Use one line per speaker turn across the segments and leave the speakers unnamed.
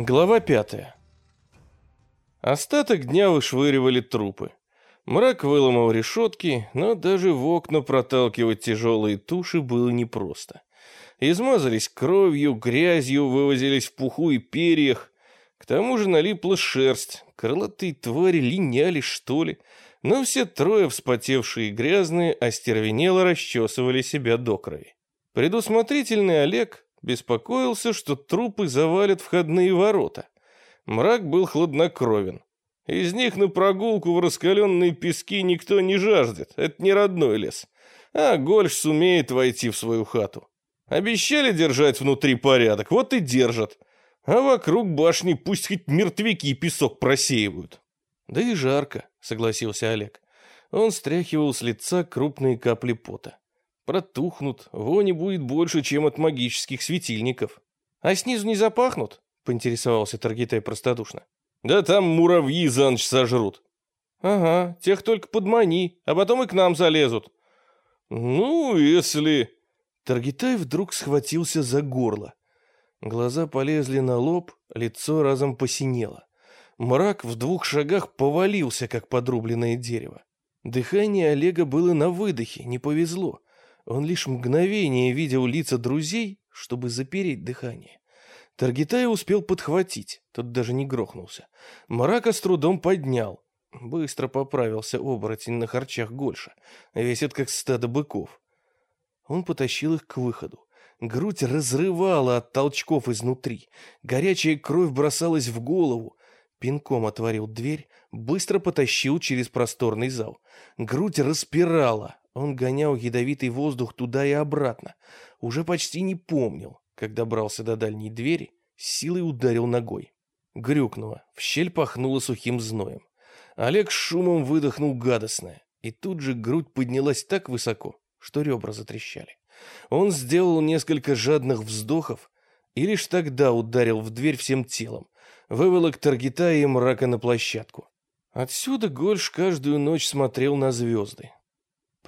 Глава пятая. Остаток дня вышвыривали трупы. Мрак выломал решетки, но даже в окна проталкивать тяжелые туши было непросто. Измазались кровью, грязью, вывозились в пуху и перьях. К тому же налипла шерсть. Крылатые твари линяли, что ли. Но все трое, вспотевшие и грязные, остервенело расчесывали себя до крови. Предусмотрительный Олег беспокоился, что трупы завалят входные ворота. Мрак был хладнокровен. Из них на прогулку в раскаленные пески никто не жаждет, это не родной лес. А Гольш сумеет войти в свою хату. Обещали держать внутри порядок, вот и держат. А вокруг башни пусть хоть мертвяки песок просеивают. Да и жарко, согласился Олег. Он стряхивал с лица крупные капли пота. Протухнут, вони будет больше, чем от магических светильников. А снизу не запахнут? Поинтересовался Таргитай простодушно. Да там муравьи за ночь сожрут. Ага, тех только подмани, а потом и к нам залезут. Ну, если... Таргитай вдруг схватился за горло. Глаза полезли на лоб, лицо разом посинело. Мрак в двух шагах повалился, как подрубленное дерево. Дыхание Олега было на выдохе, не повезло. Он лишь мгновение видел лица друзей, чтобы запереть дыхание. Таргитай успел подхватить, тот даже не грохнулся. Марака с трудом поднял. Быстро поправился оборотень на харчах Гольша, весит как стадо быков. Он потащил их к выходу. Грудь разрывала от толчков изнутри. Горячая кровь бросалась в голову. Пинком отворил дверь, быстро потащил через просторный зал. Грудь распирала, он гонял ядовитый воздух туда и обратно. Уже почти не помнил, как добрался до дальней двери, силой ударил ногой. Грюкнуло, в щель пахнуло сухим зноем. Олег шумом выдохнул гадостное, и тут же грудь поднялась так высоко, что ребра затрещали. Он сделал несколько жадных вздохов и лишь тогда ударил в дверь всем телом, выволок Таргита и мрака на площадку. Отсюда Гольш каждую ночь смотрел на звезды,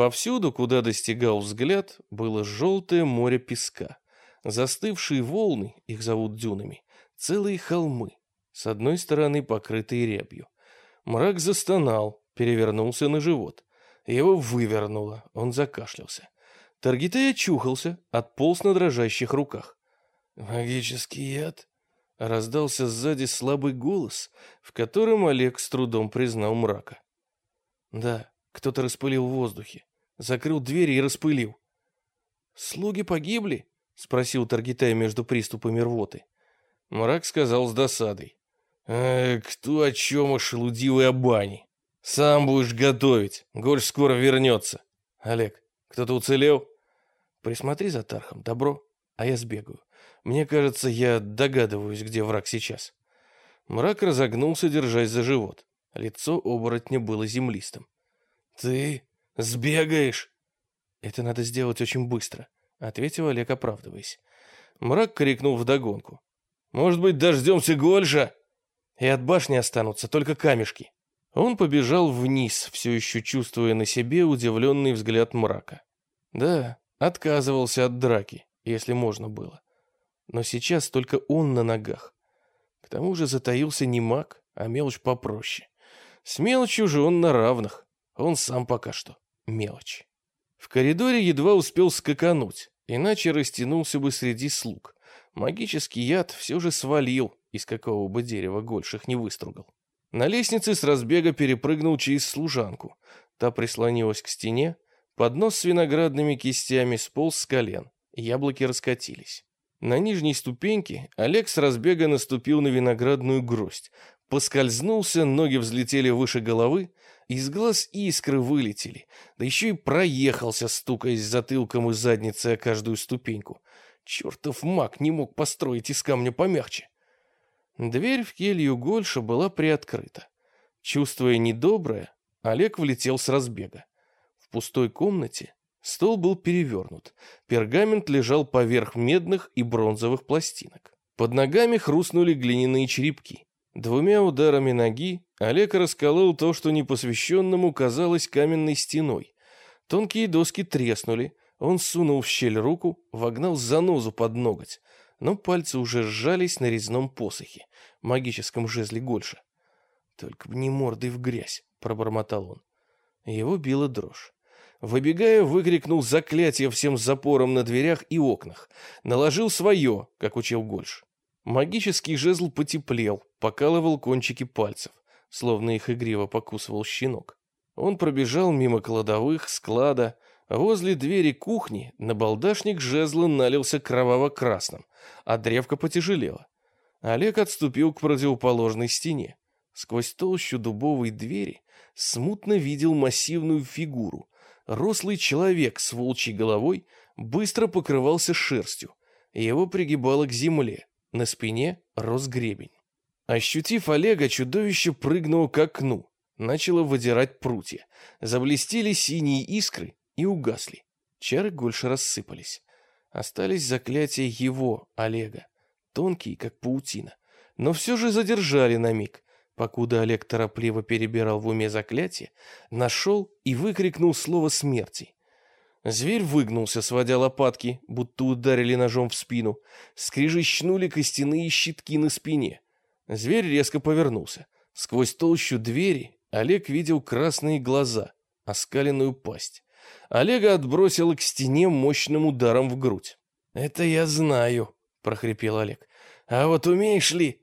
Повсюду, куда достигал взгляд, было желтое море песка. Застывшие волны, их зовут дюнами, целые холмы, с одной стороны покрытые рябью. Мрак застонал, перевернулся на живот. Его вывернуло, он закашлялся. Таргитай очухался, отполз на дрожащих руках. «Магический яд?» Раздался сзади слабый голос, в котором Олег с трудом признал мрака. «Да, кто-то распылил в воздухе закрыл двери и распылил. «Слуги погибли?» — спросил Таргитай между приступами рвоты. Мрак сказал с досадой. «Э, «Кто о чем ошелудил и о бане? Сам будешь готовить, Голь скоро вернется. Олег, кто-то уцелел?» «Присмотри за Тархом, добро, а я сбегаю. Мне кажется, я догадываюсь, где враг сейчас». Мрак разогнулся, держась за живот. Лицо оборотня было землистым. «Ты «Сбегаешь!» «Это надо сделать очень быстро», — ответил Олег, оправдываясь. Мрак крикнул вдогонку. «Может быть, дождемся Гольжа?» «И от башни останутся только камешки». Он побежал вниз, все еще чувствуя на себе удивленный взгляд мрака. Да, отказывался от драки, если можно было. Но сейчас только он на ногах. К тому же затаился не маг, а мелочь попроще. С мелочью же он на равных. Он сам пока что мелочь. В коридоре едва успел скакануть, иначе растянулся бы среди слуг. Магический яд все же свалил, из какого бы дерева Гольших не выстругал. На лестнице с разбега перепрыгнул через служанку. Та прислонилась к стене, поднос с виноградными кистями сполз с колен, яблоки раскатились. На нижней ступеньке Олег с разбега наступил на виноградную гроздь, поскользнулся, ноги взлетели выше головы, из глаз искры вылетели, да еще и проехался, стукаясь затылком и задницей о каждую ступеньку. Чертов маг не мог построить из камня помягче. Дверь в келью Гольша была приоткрыта. Чувствуя недоброе, Олег влетел с разбега. В пустой комнате стол был перевернут. Пергамент лежал поверх медных и бронзовых пластинок. Под ногами хрустнули глиняные черепки. Двумя ударами ноги Олег расколол то, что непосвященному казалось каменной стеной. Тонкие доски треснули, он сунул в щель руку, вогнал занозу под ноготь. но пальцы уже сжались на резном посохе, магическом жезле Гольша. «Только бы не мордой в грязь», — пробормотал он. Его била дрожь. Выбегая, выкрикнул заклятие всем запором на дверях и окнах. Наложил свое, как учил Гольш. Магический жезл потеплел, покалывал кончики пальцев, словно их игриво покусывал щенок. Он пробежал мимо кладовых, склада. Возле двери кухни на балдашник жезла налился кроваво-красным, а древко потяжелело. Олег отступил к противоположной стене. Сквозь толщу дубовой двери смутно видел массивную фигуру. Рослый человек с волчьей головой быстро покрывался шерстью. Его пригибало к земле. На спине рос гребень. Ощутив Олега, чудовище прыгнуло к окну начало выдирать прутья. Заблестели синие искры и угасли. Чары больше рассыпались. Остались заклятия его, Олега, тонкие, как паутина. Но все же задержали на миг, покуда Олег торопливо перебирал в уме заклятие, нашел и выкрикнул слово смерти. Зверь выгнулся, сводя лопатки, будто ударили ножом в спину. Скрижищнули костяные щитки на спине. Зверь резко повернулся. Сквозь толщу двери Олег видел красные глаза, оскаленную пасть. Олега отбросило к стене мощным ударом в грудь. «Это я знаю», — прохрипел Олег. «А вот умеешь ли...»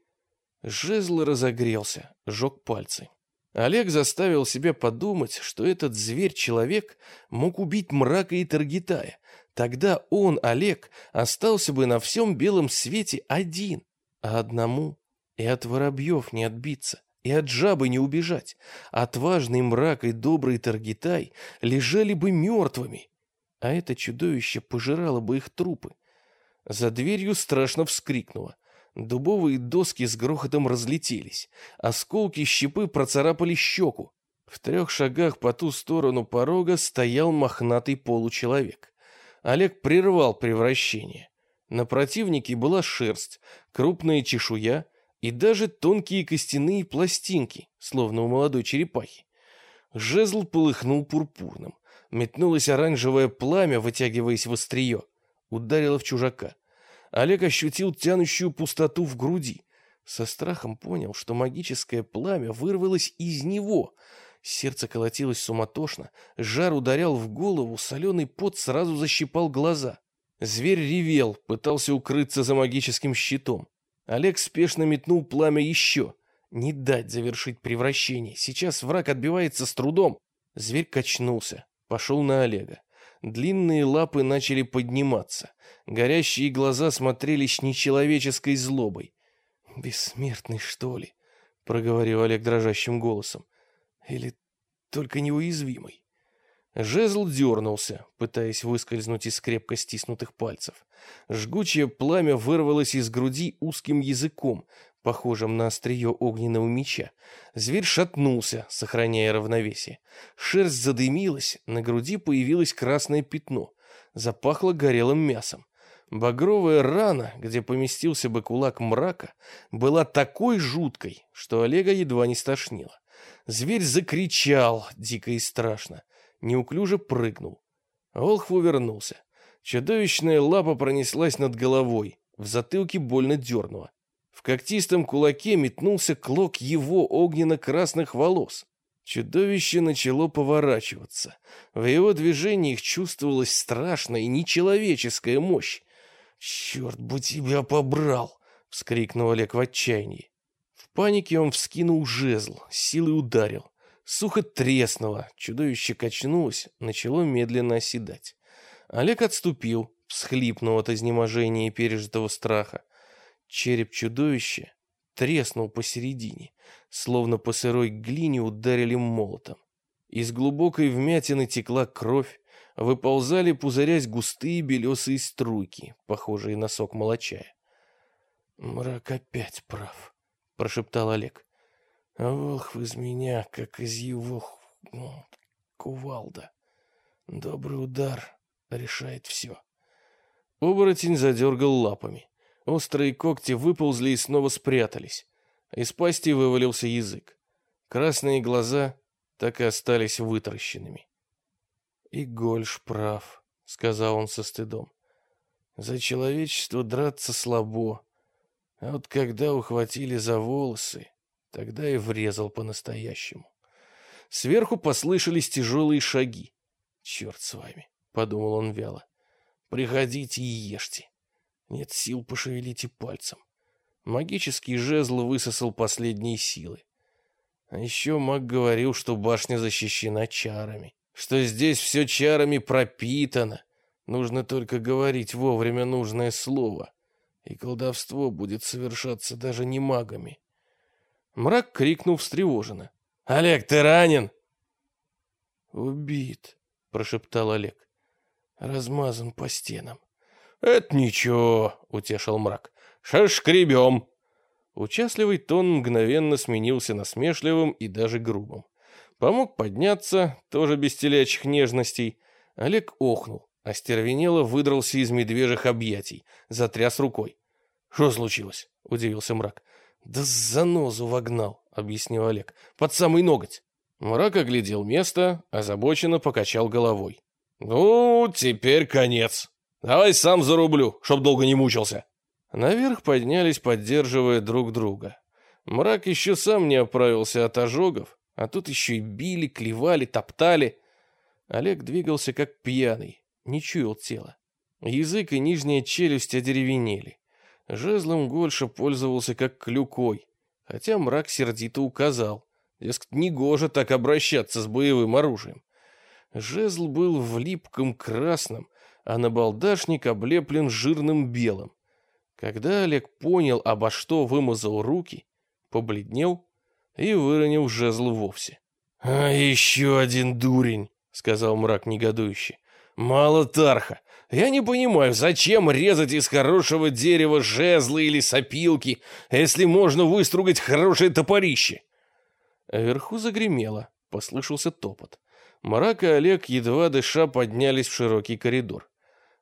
Жезл разогрелся, жег пальцы. Олег заставил себя подумать, что этот зверь-человек мог убить мрака и Таргитая. Тогда он, Олег, остался бы на всем белом свете один, а одному и от воробьев не отбиться и от жабы не убежать. Отважный мрак и добрый Таргитай лежали бы мертвыми, а это чудовище пожирало бы их трупы. За дверью страшно вскрикнуло. Дубовые доски с грохотом разлетелись. Осколки щепы процарапали щеку. В трех шагах по ту сторону порога стоял мохнатый получеловек. Олег прервал превращение. На противнике была шерсть, крупная чешуя, и даже тонкие костяные пластинки, словно у молодой черепахи. Жезл полыхнул пурпурным. Метнулось оранжевое пламя, вытягиваясь в острие. Ударило в чужака. Олег ощутил тянущую пустоту в груди. Со страхом понял, что магическое пламя вырвалось из него. Сердце колотилось суматошно, жар ударял в голову, соленый пот сразу защипал глаза. Зверь ревел, пытался укрыться за магическим щитом. Олег спешно метнул пламя еще. Не дать завершить превращение. Сейчас враг отбивается с трудом. Зверь качнулся, пошел на Олега. Длинные лапы начали подниматься. Горящие глаза смотрели с нечеловеческой злобой. «Бессмертный, что ли?» — проговорил Олег дрожащим голосом. «Или только неуязвимый?» Жезл дернулся, пытаясь выскользнуть из крепко стиснутых пальцев. Жгучее пламя вырвалось из груди узким языком, похожим на острие огненного меча. Зверь шатнулся, сохраняя равновесие. Шерсть задымилась, на груди появилось красное пятно. Запахло горелым мясом. Багровая рана, где поместился бы кулак мрака, была такой жуткой, что Олега едва не стошнило. Зверь закричал дико и страшно неуклюже прыгнул. Волхв увернулся. Чудовищная лапа пронеслась над головой, в затылке больно дернула. В когтистом кулаке метнулся клок его огненно-красных волос. Чудовище начало поворачиваться. В его движениях чувствовалась страшная нечеловеческая мощь. «Черт бы тебя побрал!» — вскрикнул Олег в отчаянии. В панике он вскинул жезл, силой ударил. Сухо треснуло, чудовище качнулось, начало медленно оседать. Олег отступил, всхлипнул от изнеможения и пережитого страха. Череп чудовища треснул посередине, словно по сырой глине ударили молотом. Из глубокой вмятины текла кровь, выползали, пузырясь, густые белесые струйки, похожие на сок молочая. «Мрак опять прав», — прошептал Олег. А волхв из меня, как из его ну, кувалда. Добрый удар решает все. Оборотень задергал лапами. Острые когти выползли и снова спрятались. Из пасти вывалился язык. Красные глаза так и остались вытаращенными. «И Гольш прав», — сказал он со стыдом. За человечество драться слабо. А вот когда ухватили за волосы, тогда и врезал по-настоящему. Сверху послышались тяжелые шаги. «Черт с вами», — подумал он вяло. «Приходите и ешьте. Нет сил, пошевелите пальцем». Магический жезл высосал последние силы. А еще маг говорил, что башня защищена чарами, что здесь все чарами пропитано. Нужно только говорить вовремя нужное слово, и колдовство будет совершаться даже не магами. Мрак крикнул встревоженно. «Олег, ты ранен?»
«Убит», — прошептал Олег. «Размазан по стенам».
«Это ничего», — утешил мрак. «Шашкребем». Участливый тон мгновенно сменился насмешливым и даже грубым. Помог подняться, тоже без телячьих нежностей. Олег охнул, остервенело выдрался из медвежьих объятий, затряс рукой. «Что случилось?» — удивился мрак. «Да занозу вогнал», — объяснил Олег. «Под самый ноготь». Мрак оглядел место, озабоченно покачал головой. «Ну, теперь конец. Давай сам зарублю, чтоб долго не мучился». Наверх поднялись, поддерживая друг друга. Мрак еще сам не оправился от ожогов, а тут еще и били, клевали, топтали. Олег двигался как пьяный, не чуял тела. Язык и нижняя челюсть одеревенели. Жезлом Гольша пользовался как клюкой, хотя мрак сердито указал. Дескать, негоже так обращаться с боевым оружием. Жезл был в липком красном, а набалдашник облеплен жирным белым. Когда Олег понял, обо что вымазал руки, побледнел и выронил жезл вовсе. «А еще один дурень», — сказал мрак негодующе. «Мало тарха. Я не понимаю, зачем резать из хорошего дерева жезлы или сопилки, если можно выстругать хорошее топорище?» Вверху загремело, послышался топот. Мрак и Олег, едва дыша, поднялись в широкий коридор.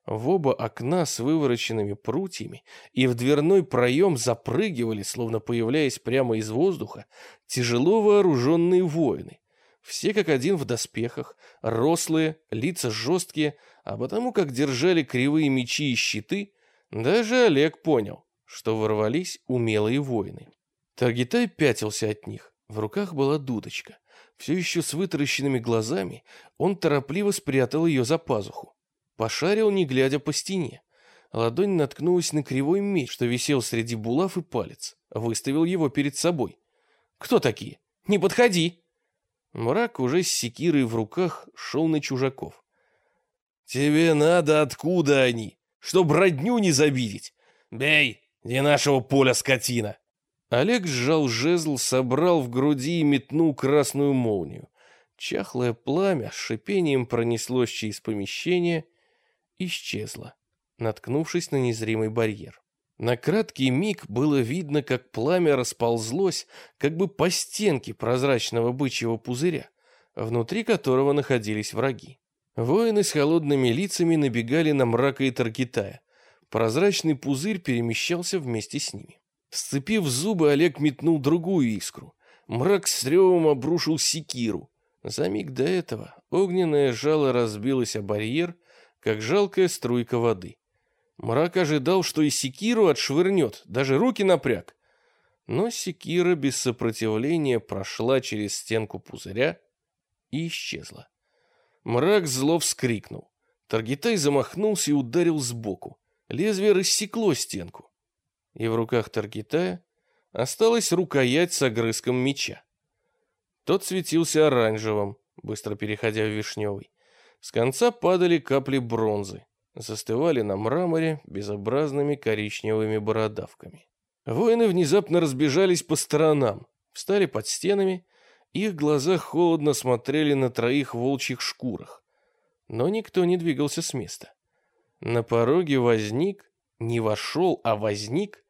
В оба окна с вывороченными прутьями и в дверной проем запрыгивали, словно появляясь прямо из воздуха, тяжело вооруженные воины. Все как один в доспехах, рослые, лица жесткие, а потому как держали кривые мечи и щиты, даже Олег понял, что ворвались умелые воины. Таргитай пятился от них, в руках была дудочка. Все еще с вытаращенными глазами он торопливо спрятал ее за пазуху. Пошарил, не глядя по стене. Ладонь наткнулась на кривой меч, что висел среди булав и палец. Выставил его перед собой. «Кто такие? Не подходи!» Мрак уже с секирой в руках шел на чужаков. «Тебе надо откуда они? Чтоб родню не забидеть! Бей, не нашего поля скотина!» Олег сжал жезл, собрал в груди и метнул красную молнию. Чахлое пламя с шипением пронеслось через помещение — исчезла, наткнувшись на незримый барьер. На краткий миг было видно, как пламя расползлось как бы по стенке прозрачного бычьего пузыря, внутри которого находились враги. Воины с холодными лицами набегали на мрака и Таргитая. Прозрачный пузырь перемещался вместе с ними. Сцепив зубы, Олег метнул другую искру. Мрак с ревом обрушил секиру. За миг до этого огненное жало разбилось о барьер, как жалкая струйка воды. Мрак ожидал, что и секиру отшвырнет, даже руки напряг. Но секира без сопротивления прошла через стенку пузыря и исчезла. Мрак зло вскрикнул. Таргитай замахнулся и ударил сбоку. Лезвие рассекло стенку. И в руках Таргитая осталась рукоять с огрызком меча. Тот светился оранжевым, быстро переходя в вишневый. С конца падали капли бронзы, застывали на мраморе безобразными коричневыми бородавками. Воины внезапно разбежались по сторонам, встали под стенами, их глаза холодно смотрели на троих волчьих шкурах. Но никто не двигался с места. На пороге возник, не вошел, а возник,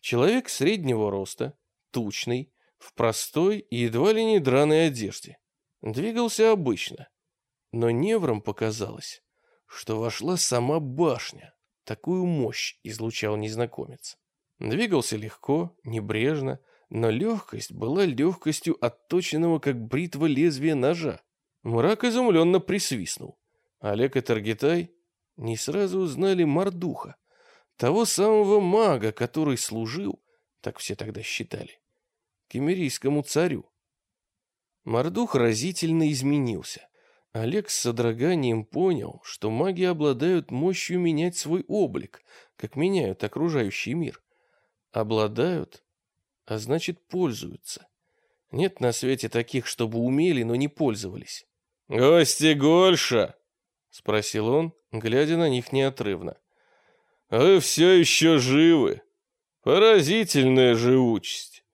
человек среднего роста, тучный, в простой и едва ли не драной одежде. Двигался обычно, но неврам показалось, что вошла сама башня. Такую мощь излучал незнакомец. Двигался легко, небрежно, но легкость была легкостью отточенного, как бритва лезвия ножа. Мрак изумленно присвистнул. Олег и Таргитай не сразу узнали Мордуха, Того самого мага, который служил, так все тогда считали, кемерийскому царю. Мордух разительно изменился. Олег с содроганием понял, что маги обладают мощью менять свой облик, как меняют окружающий мир. Обладают, а значит пользуются. Нет на свете таких, чтобы умели, но не пользовались.
«Гости Гольша!»
— спросил он, глядя на них неотрывно.
«Вы все еще живы. Поразительная живучесть.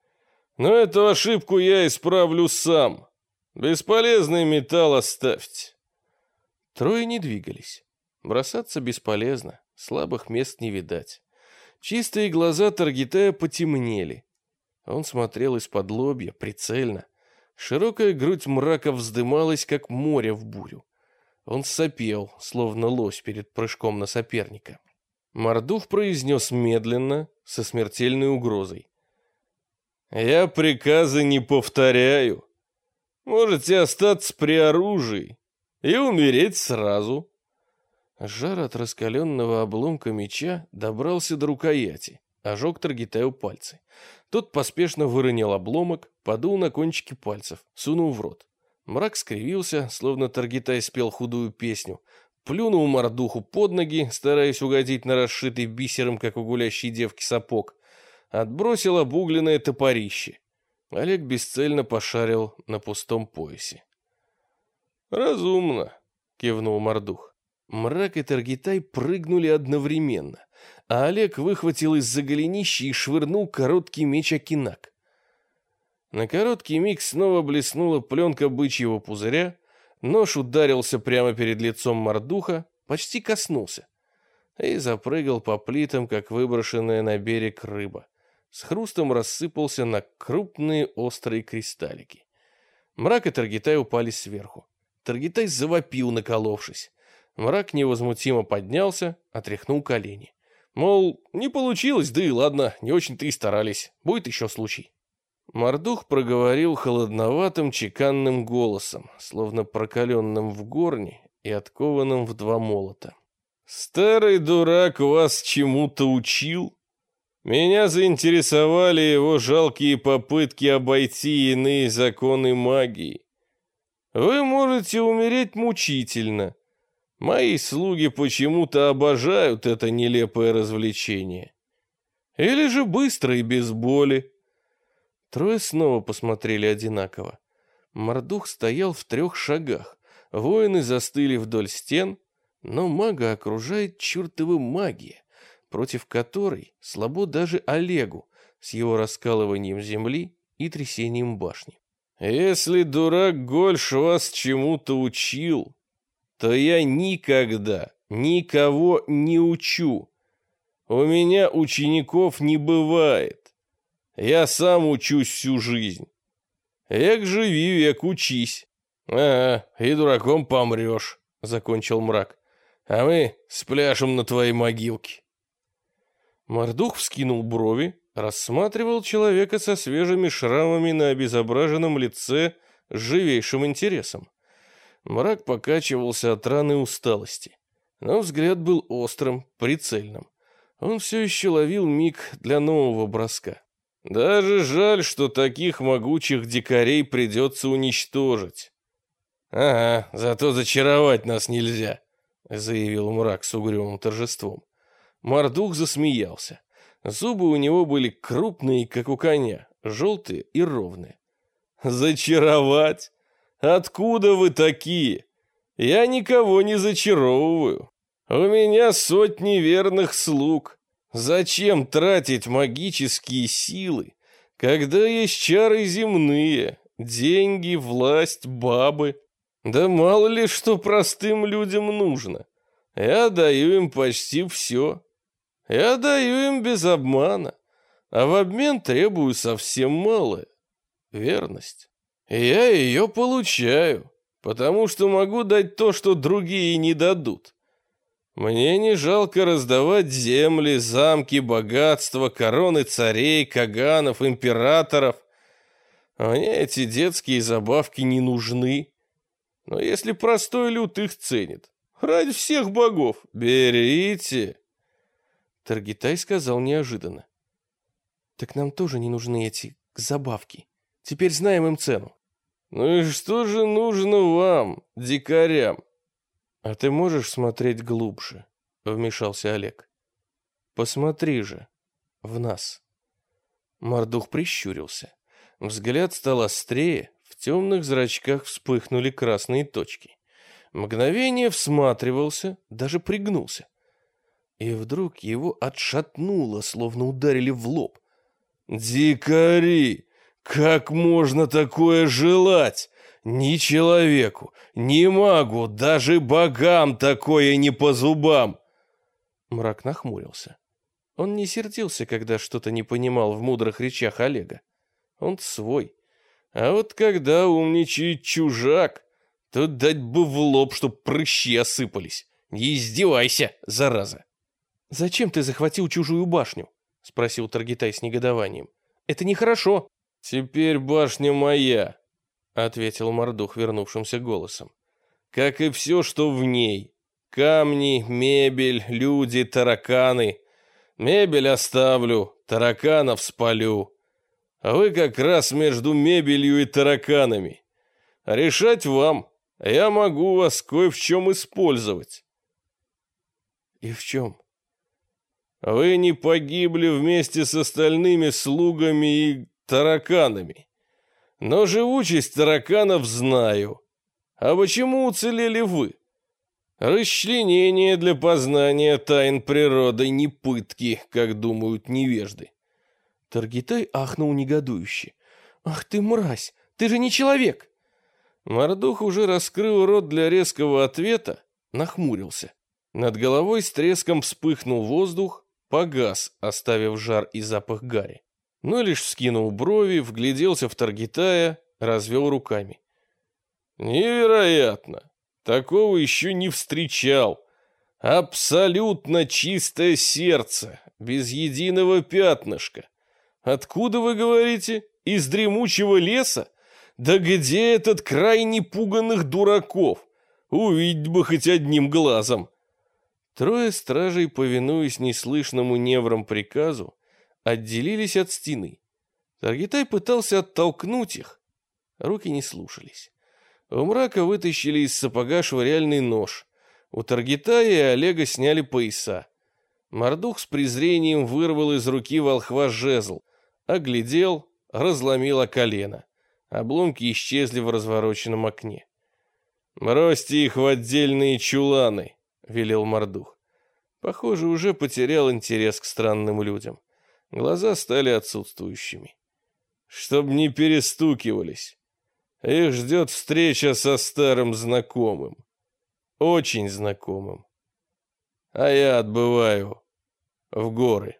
Но эту ошибку я исправлю сам. Бесполезный металл оставьте».
Трое не двигались. Бросаться бесполезно, слабых мест не видать. Чистые глаза Таргитая потемнели. Он смотрел из-под лобья, прицельно. Широкая грудь мрака вздымалась, как море в бурю. Он сопел, словно лось перед прыжком на соперника. Мордух произнес медленно, со смертельной угрозой.
«Я приказы не повторяю. Можете остаться при оружии и умереть сразу».
Жар от раскаленного обломка меча добрался до рукояти, ожег Таргитаю пальцы. Тот поспешно выронил обломок, подул на кончики пальцев, сунул в рот. Мрак скривился, словно Таргитай спел худую песню, плюнул мордуху под ноги, стараясь угодить на расшитый бисером, как у гулящей девки, сапог, отбросил обугленное топорище. Олег бесцельно пошарил на пустом поясе.
«Разумно», — кивнул Мордух.
Мрак и Таргитай прыгнули одновременно, а Олег выхватил из-за голенища и швырнул короткий меч Акинак. На короткий миг снова блеснула пленка бычьего пузыря, нож ударился прямо перед лицом Мордуха, почти коснулся, и запрыгал по плитам, как выброшенная на берег рыба. С хрустом рассыпался на крупные острые кристаллики. Мрак и Таргитай упали сверху. Таргитай завопил, наколовшись. Мрак невозмутимо поднялся, отряхнул колени. Мол, не получилось, да и ладно, не очень-то и старались. Будет еще случай. Мордух проговорил холодноватым чеканным голосом, словно прокаленным в горне и откованным в два молота.
«Старый дурак вас чему-то учил? Меня заинтересовали его жалкие попытки обойти иные законы магии. Вы можете умереть мучительно, Мои слуги почему-то обожают это нелепое развлечение. Или же быстро и без боли.
Трое снова посмотрели одинаково. Мордух стоял в трех шагах. Воины застыли вдоль стен, но мага окружает чертова магия, против которой слабо даже Олегу с его раскалыванием земли и трясением башни.
«Если дурак Гольш вас чему-то учил, то я никогда никого не учу. У меня учеников не бывает. Я сам учусь всю жизнь. Эк живи, век учись. А, и дураком помрешь, закончил мрак. А мы спляшем на твоей могилке.
Мордух вскинул брови, рассматривал человека со свежими шрамами на обезображенном лице с живейшим интересом. Мрак покачивался от раны усталости, но взгляд был острым, прицельным. Он все еще ловил миг для нового броска.
«Даже жаль, что таких могучих дикарей придется уничтожить». «Ага, зато зачаровать нас нельзя», — заявил мрак с угрюмым торжеством.
Мордух засмеялся. Зубы у него были крупные, как у коня, желтые и ровные.
«Зачаровать? Откуда вы такие? Я никого не зачаровываю. У меня сотни верных слуг. Зачем тратить магические силы, когда есть чары земные, деньги, власть, бабы? Да мало ли что простым людям нужно. Я даю им почти все. Я даю им без обмана, а в обмен требую совсем малое — верность. Я ее получаю, потому что могу дать то, что другие не дадут. Мне не жалко раздавать земли, замки, богатства, короны царей, каганов, императоров. Мне эти детские забавки не нужны. Но если простой люд их ценит, ради всех богов, берите.
Таргитай сказал неожиданно. Так нам тоже не нужны эти забавки. Теперь знаем им цену.
Ну и что же нужно вам, дикарям?
А ты можешь смотреть глубже, вмешался Олег. Посмотри же в нас. Мордух прищурился. Взгляд стал острее, в темных зрачках вспыхнули красные точки. Мгновение всматривался, даже пригнулся. И вдруг его отшатнуло, словно ударили в лоб.
«Дикари! Как можно такое желать? Ни человеку, ни магу, даже богам такое не по зубам!»
Мрак нахмурился. Он не сердился, когда что-то не понимал в мудрых речах Олега. Он свой. А вот когда умничает чужак, то дать бы в лоб, чтоб прыщи осыпались. Не издевайся, зараза. «Зачем ты захватил чужую башню?» — спросил Таргитай с негодованием. «Это нехорошо».
«Теперь башня моя», — ответил Мордух вернувшимся голосом. «Как и все, что в ней. Камни, мебель, люди, тараканы. Мебель оставлю, тараканов спалю. А вы как раз между мебелью и тараканами. Решать вам. Я могу вас кое в чем использовать».
«И в чем?»
Вы не погибли вместе с остальными слугами и тараканами. Но живучесть тараканов знаю. А почему уцелели вы? Расчленение для познания тайн природы, не пытки, как думают невежды.
Таргитай ахнул негодующе. «Ах ты мразь! Ты же не человек!»
Мордух уже раскрыл рот для резкого ответа, нахмурился. Над головой с треском вспыхнул воздух, погас, оставив жар и запах гари. Но лишь вскинул брови, вгляделся в Таргитая, развел руками. «Невероятно! Такого еще не встречал! Абсолютно чистое сердце, без единого пятнышка! Откуда вы говорите? Из дремучего леса? Да где этот край непуганных дураков? Увидеть бы хоть одним глазом!» Трое стражей, повинуясь неслышному неврам приказу, отделились от стены. Таргитай пытался оттолкнуть их. Руки не слушались. У мрака вытащили из сапога швыряльный нож. У Таргитая и Олега сняли пояса. Мордух с презрением вырвал из руки волхва жезл, оглядел, разломил колено. Обломки исчезли в развороченном окне. «Бросьте их в отдельные чуланы», велел Мордух. Похоже, уже потерял интерес к странным людям. Глаза стали отсутствующими. Чтоб не перестукивались. Их ждет встреча со старым знакомым. Очень знакомым. А я отбываю в горы.